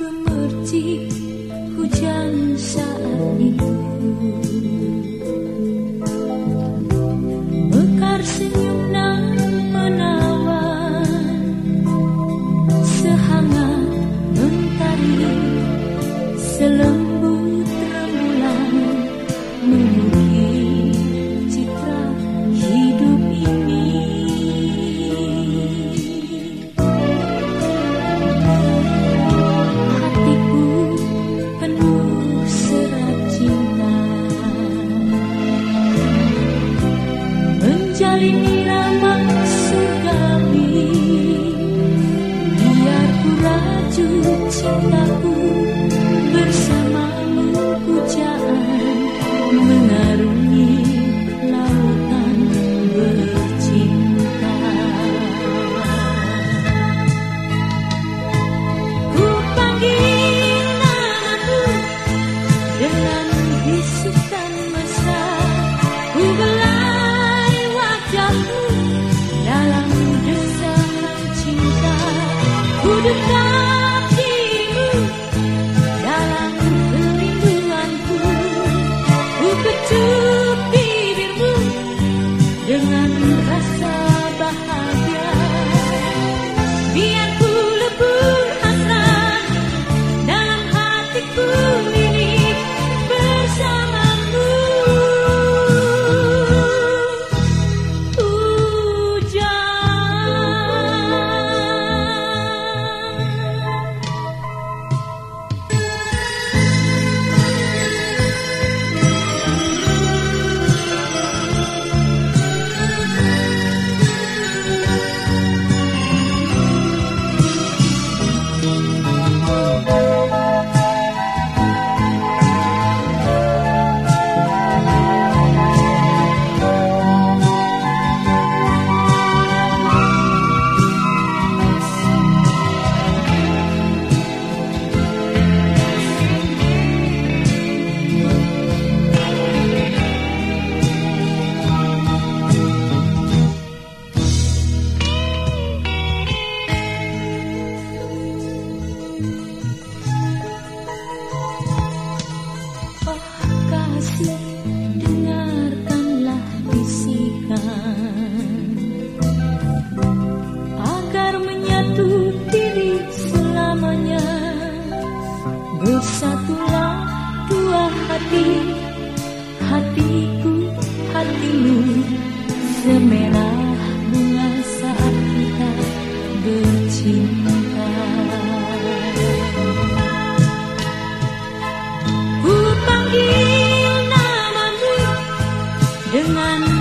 Gemercik hujan saat itu Mekar senyum nan menawan. Sehangat mentari selembut cintaku. dengarkanlah bisikan agar menyatu diri selamanya. Bersatulah dua hati hatiku hatimu. Semerah bunga saat kita bercinta. dengan